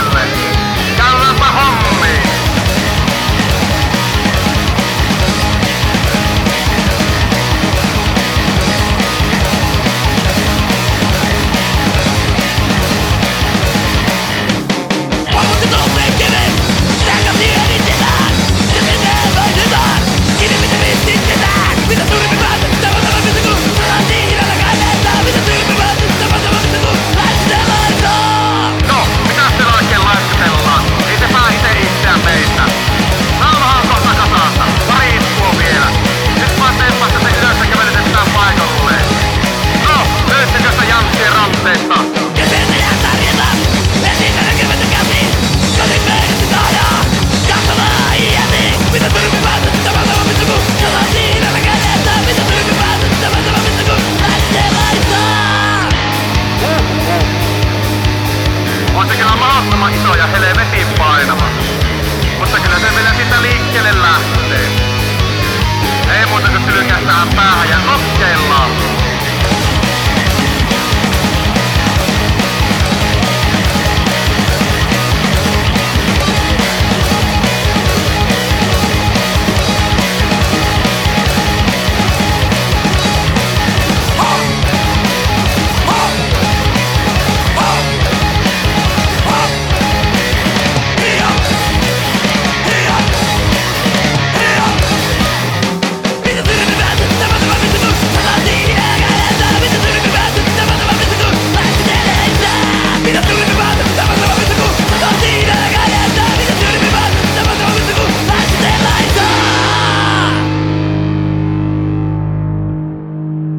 Portland. menoja helvetin painamassa. Mutta kyllä se vielä sitä liikkeelle lähtee. Ei muuta kuin sylkästään päähän ja